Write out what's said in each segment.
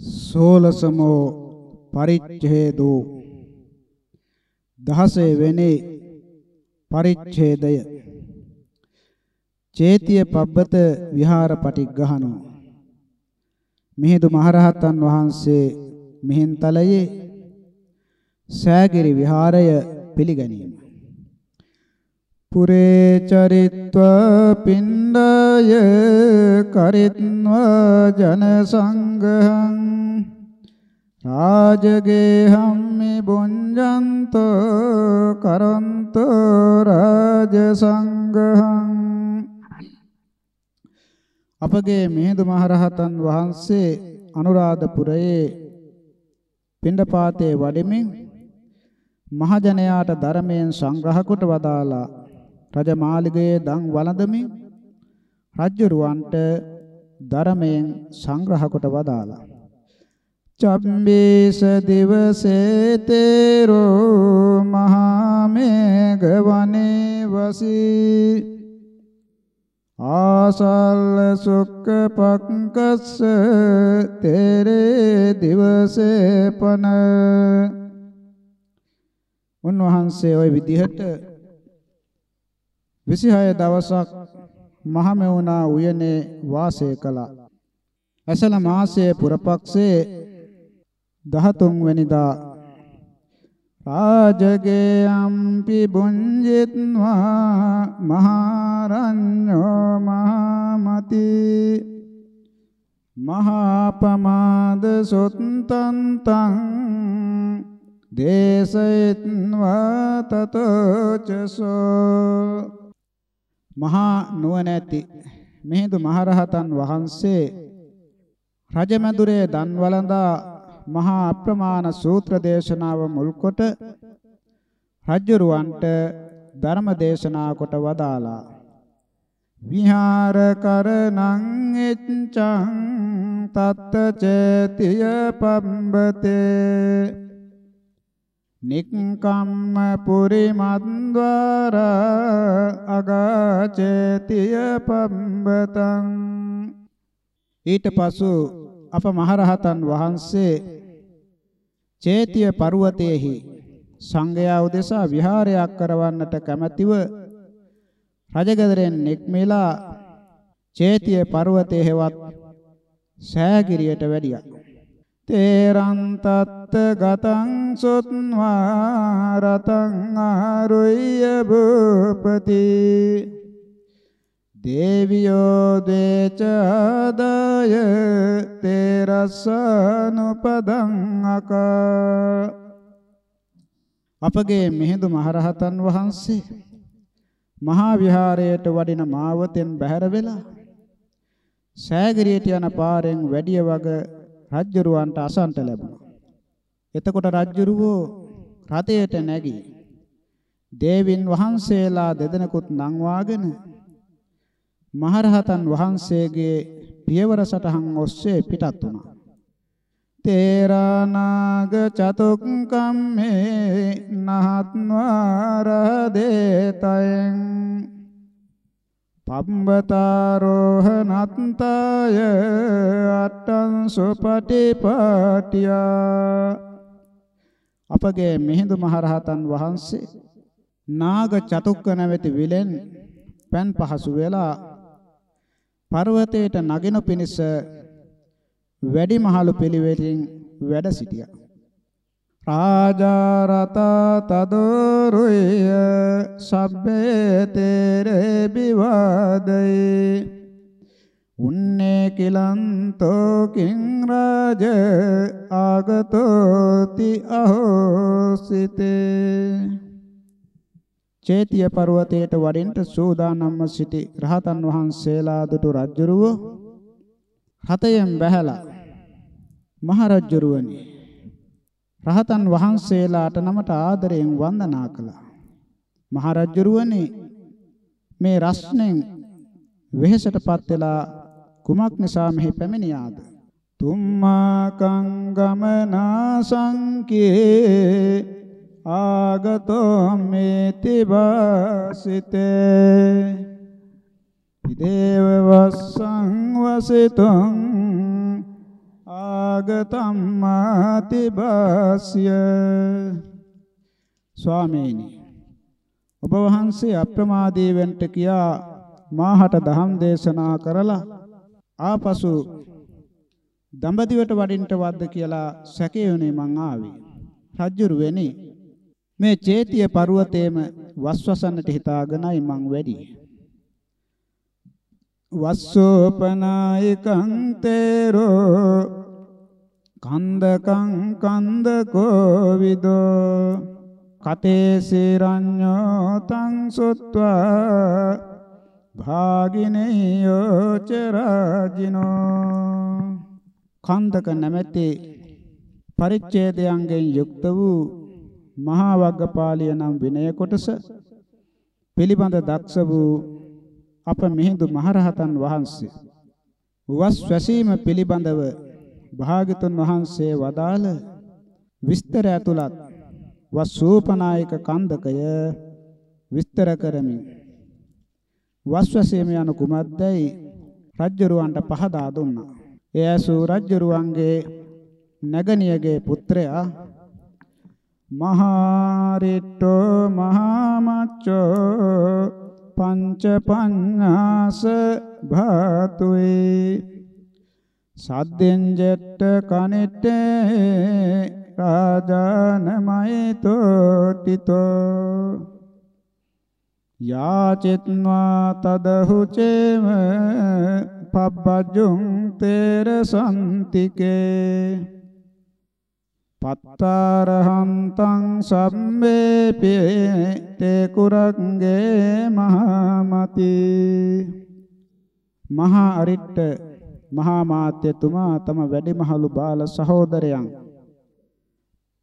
සෝලසමෝ පරිච්ඡේදෝ. දහසේ වෙනේ පරිච්ඡේදය. චේතිය පබ්බත විහාර පටිග්ගහනෝ. මිහිඳු මහරහතන් වහන්සේ මිහින්තලයේ සෑගිරි විහාරය පිළිගැනීම. පුරේ චරිත්ව පින්ඩය කරිත්ව ජන සංඝං රාජගේහම්මි බුඤ්ජන්තෝ කරන්තෝ රාජ සංඝං අපගේ මිහිඳු මහරහතන් වහන්සේ අනුරාධපුරයේ පිණ්ඩපාතේ වඩමින් මහජනයාට ධර්මයෙන් සංග්‍රහ කොට වදාලා රජමාලිගයේ දන් වළඳමින් රජ්ජුරුවන්ට ධර්මයෙන් සංග්‍රහ කොට වදාලා චම්බේස දිවසේ තේරෝ මහා මේඝ වනේ වසී ආසල්ල සුක්ක පක්කස්ස තේරේ දිවසේ පන උන්වහන්සේ ওই විදිහට 26 දවසක් මහමෙවුනා උයනේ වාසය කළා. ඇසල මාසයේ පුරපක්ෂයේ 13 වෙනිදා. රාජගේ අම්පි බුඤ්ජිත්වා මහරඤ්ඤෝ මහමති. මහා පමාද සොත්තන්තං දේශයත්වා තතෝචසෝ. මහා නුවණැති මිහිඳු මහරහතන් වහන්සේ රජමැදුරේ දන් වළඳා මහා අප්‍රමාණ සූත්‍ර දේශනාව මුල් කොට රජ්ජුරුවන්ට ධර්ම දේශනා කොට වදාලා විහාර කරණං එච්ඡං තත්ත චේතිය පම්බතේ. නික්කම්ම පුරිමද්්වාර අගාචේතිය පම්බතං. ඊට පසු අප මහරහතන් වහන්සේ චේතිය පර්වතයේහි සංඝයා උදෙසා විහාරයක් කරවන්නට කැමැතිව රජගදරෙන් නික්මෙලා චේතිය පර්වතයේ හෙවත් සෑගිරියට වැඩියා. තේරං තත්ත ගතං සොත්වා රතං ආරුය්‍ය භූපති දේවියෝ දේච ආදාය තේරසනුපදං අක අපගේ මිහිඳු මහරහතන් වහන්සේ මහා විහාරයට වඩින මාවතෙන් බැහැර වෙලා සෑගිරියට යන පාරෙන් වැඩිය වග රජ්ජුරුවන්ට අසන්ට ලැබුණා. එතකොට රජ්ජුරුවෝ රථයට නැගී දේවින් වහන්සේලා දෙදෙනෙකුත් නංවාගෙන මහරහතන් වහන්සේගේ පියවර සටහන් ඔස්සේ පිටත් වුණා. තේරානාග චතුක්කම්මේ නහත්වාර දේතයන් පම්බතාරෝහනත්තාය අට්ටං සුපටිපටියා අපගේ මිහිඳු මහරහතන් වහන්සේ නාග චතුක්ක නැවති විලෙන් පෑන් පහසු වෙලා පර්වතයට නගිනු පිණිස වැඩිමහලු පිළිවෙලින් වැඩ සිටියා. රාජාරතා තදෝරුය සබ්බේ තේරේ විවාදේ උන්නේ කිලන්තෝ කිං රාජ ආගතෝති අහෝසිතේ චේතිය පර්වතයට වඩින්ට සූදානම්ව සිටි රහතන් වහන්සේලා දුටු රජ්ජුරුව රතයෙන් බැහැලා මහරජ්ජුරුවනි රහතන් වහන්සේලාට නමට ආදරයෙන් වන්දනා කළා. මහරජ්ජුරුවනි මේ රස්නෙන් වෙහෙසටපත් වෙලා කුමක් නිසා මෙහි පැමිණියාද? තුම්මා කංගමනා සංකේ ආගතෝ මේති වාසිතේ ඉදේව වස්සං වසිතං සමාගතම්මාති බාස්ය ස්වාමීනි ඔබ වහන්සේ අප්‍රමාදී වෙන්ට කියා මාහට දහම් දේශනා කරලා ආපසු දඹදිවට වඩින්ට වද්ද කියලා සැකයුනේ මං ආවේ. රජ්ජුරු වෙනි මේ චේතිය පර්වතයේම වස්වසන්නට හිතාගෙනයි මං වැඩි. වස්සෝපනායකං තේරෝ කන්දකං කන්දකෝ විදෝ කතේ සිරඤ්ඤෝ තං සුත්වා භාගිනේයෝ චරජිනෝ කන්දක නැමැති පරිච්ඡේදයන්ගෙන් යුක්ත වූ මහා වග්ගපාලිය නම් විනය කොටස පිළිබඳ දක්ෂ වූ අප මිහිඳු මහරහතන් වහන්සේ වස් වැසීම පිළිබඳව භාගතුන් වහන්සේ වදාළ විස්තර ඇතුළත් වස් සූපනායක කන්දකය විස්තර කරමින් වස් වැසීම යන කුමක්දයි රජ්ජරුවන්ට පහදා දුන්නා. ඒ ඇසූ රජ්ජරුවන්ගේ නගනියගේ පුත්‍රයා මහාරිට්ඨෝ මහාමච්චෝ පංච පඤ්ඤාස භාතුයි. සද්දෙන් ජෙට්ට කනිට්ටේ රාජානමයිතෝ තිතෝ. යාචිත්වා තදහුචේම පබ්බජුං තේර සම්තිකේ පත්තාරහන්තං සම්මේපේ තේ කුරංගේ මහාමති මහා අරිට්ට මහා මාත්‍යතුමා තම වැඩිමහලු බාල සහෝදරයන්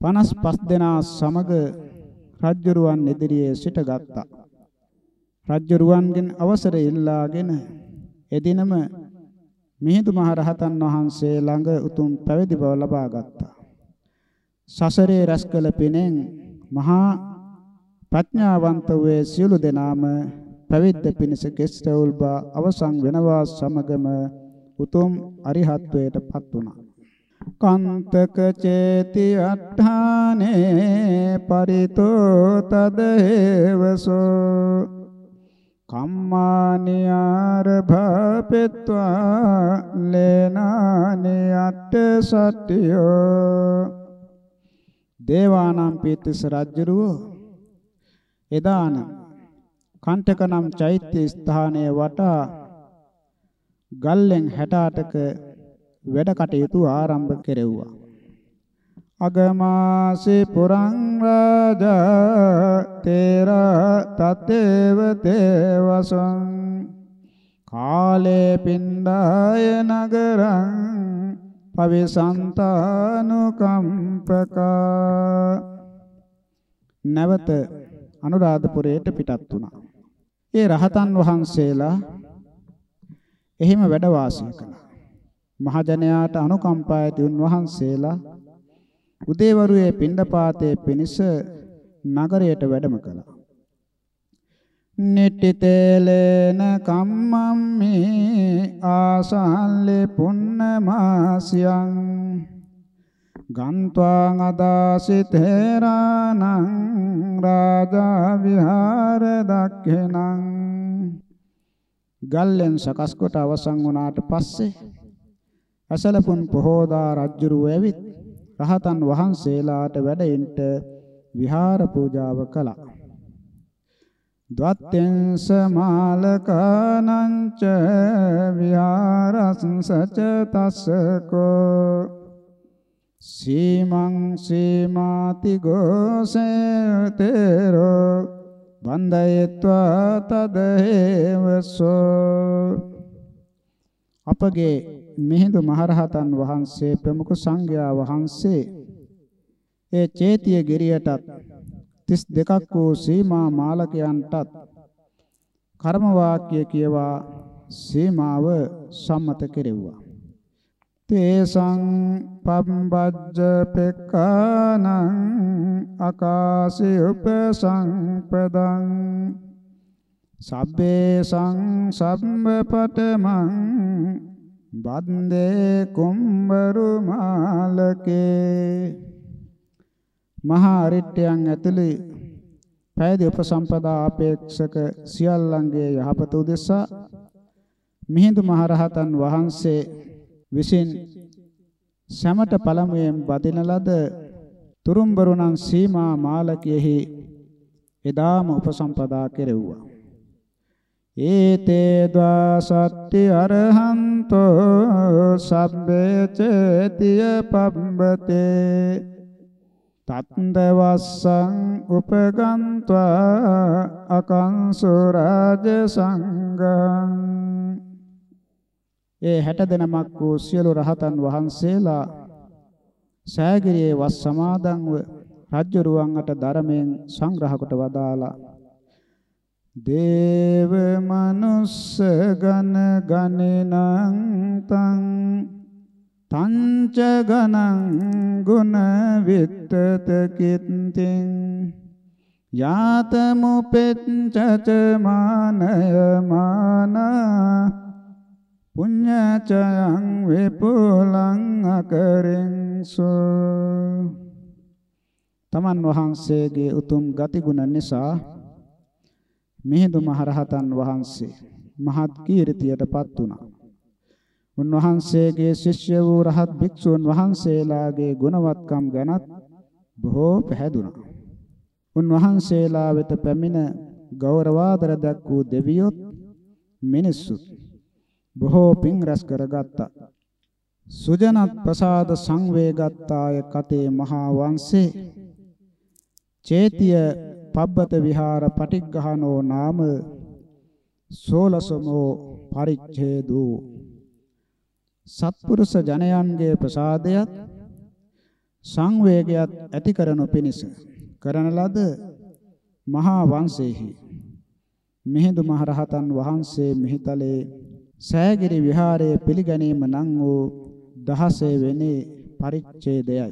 55 දෙනා සමග රජ්ජුරුවන් ඉදිරියේ සිටගත්තා. රජ්ජුරුවන්ගෙන් අවසර ඉල්ලාගෙන එදිනම මිහිඳු මහ රහතන් වහන්සේ ළඟ උතුම් පැවිදි බව ලබා ගත්තා. සසරේ රැස් කළ පිනෙන් මහා ප්‍රඥාවන්ත වූ සියලු දෙනාම පැවිද්ද පිණිස කෙස්රවුල් බා අවසන් වෙනවා සමගම උතුම් අරිහත්වයට පත් වුණා. කන්තක චේති අට්ඨානේ පරිතෝ තදේවසෝ කම්මානියාරභපෙත්වා ලේනානි අට්ඨ සත්‍යෝ දේවානම් පීතිස රජුරුව එදාන කණ්ඨකනම් චෛත්‍ය ස්ථානයේ වටා ගල්ලෙන් 68ක වැඩ කටයුතු ආරම්භ කෙරෙව්වා. අගමාසි පුරං රාජා තේරා තතේව තේවසං කාලේ පින්ඩාය නගරං පවිසන්තානුකම්පකා නැවත අනුරාධපුරයට පිටත් වුණා. ඒ රහතන් වහන්සේලා එහිම වැඩ වාසය කළා. මහජනයාට අනුකම්පා ඇති උන්වහන්සේලා උදේවරුේ පිණ්ඩපාතයේ පිණිස නගරයට වැඩම කළා. නිට්ඨිතේලේන කම්මම්මි ආසල්ලේ පුන්නමාසියං. ගන්්වාං අදාසි තේරානං රාජා විහාර දක්ඛෙනං ගල්ලෙන් සකස් කොට අවසන් වුණාට පස්සේ අසලපුන් පොහෝදා රජුරුව ඇවිත් රහතන් වහන්සේලාට වැඩෙන්න විහාර පූජාව කළා. ද්වත්තෙන් සමාලකානංච විහාරස්ස ච තස්සකෝ සීමං සීමාති ගෝසේතේරෝ වන්දයත්වා තදේවසෝ අපගේ මිහිඳු මහරහතන් වහන්සේ ප්‍රමුඛ සංඝයා වහන්සේ ඒ චේතිය ගිරියටත් 32ක් වූ සීමා මාලකයන්ටත් කර්ම වාක්‍ය කියවා සීමාව සම්මත කෙරෙව්වා. තේසං පම්බජ්ජ පෙක්කානං ආකාශේ උපසංපදං සබ්බේ සං සම්බපටමං බන්දේ කුම්බරු මාලකේ මහා අරිට්ඨයන් ඇතුළේ පැයදී උපසම්පදා අපේක්ෂක සියල්ලන්ගේ යහපත උදෙසා මිහිඳු මහරහතන් වහන්සේ විසින් සමට පළමුවෙන් බදින ලද තුරුම්බරුණන් සීමා මාලකයෙහි එදාම උපසම්පදා කෙරෙව්වා. ඒතේ ද්වාසත්ති අරහන්තෝ සබ්බේ චේතිය පබ්බතේ තත්ද වස්සං උපගන්්වා අකංසු රාජ සංඝං ඒ 60 දෙනමක් වූ සියලු රහතන් වහන්සේලා සෑගිරියේ වස් සමාදන්ව රජ්ජුරුවන් අට ධර්මයෙන් සංග්‍රහ කොට වදාලා දේව මනුස්ස ගන ගණනං තං තංච ගණං ගුණ විත්තත කිත්තිං යාතමුපෙච්චච මානය මානා පුඤ්ඤචයං විපුලං අකරින්සු තමන් වහන්සේගේ උතුම් ගතිගුණ නිසා මිහිඳු මහරහතන් වහන්සේ මහත් කීර්තියටපත් වුණා. උන්වහන්සේගේ ශිෂ්‍ය වූ රහත් භික්ෂූන් වහන්සේලාගේ ගුණවත්කම් ගැනත් බොහෝ පැහැදුනා. උන්වහන්සේලා වෙත පැමිණ ගෞරවාදර දක් වූ දෙවියොත් මිනිස්සුත් බොහෝ පින් රැස් කරගත්තා. සුජනත් ප්‍රසාද සංවේගත්තාය කතේ මහා වංශේ චේතිය පබ්බත විහාර පටිග්ගහනෝ නාම සෝලසමෝ පරිච්ඡේදෝ සත්පුරුෂ ජනයන්ගේ ප්‍රසාදයත් සංවේගයත් ඇති කරනු පිණිස කරන ලද මහා වංශේහි මිහිඳු මහරහතන් වහන්සේ මිහිතලේ සෑගිරි විහාරයේ පිළිගැනීම නම් වූ 16 වෙනි පරිච්ඡේදයයි.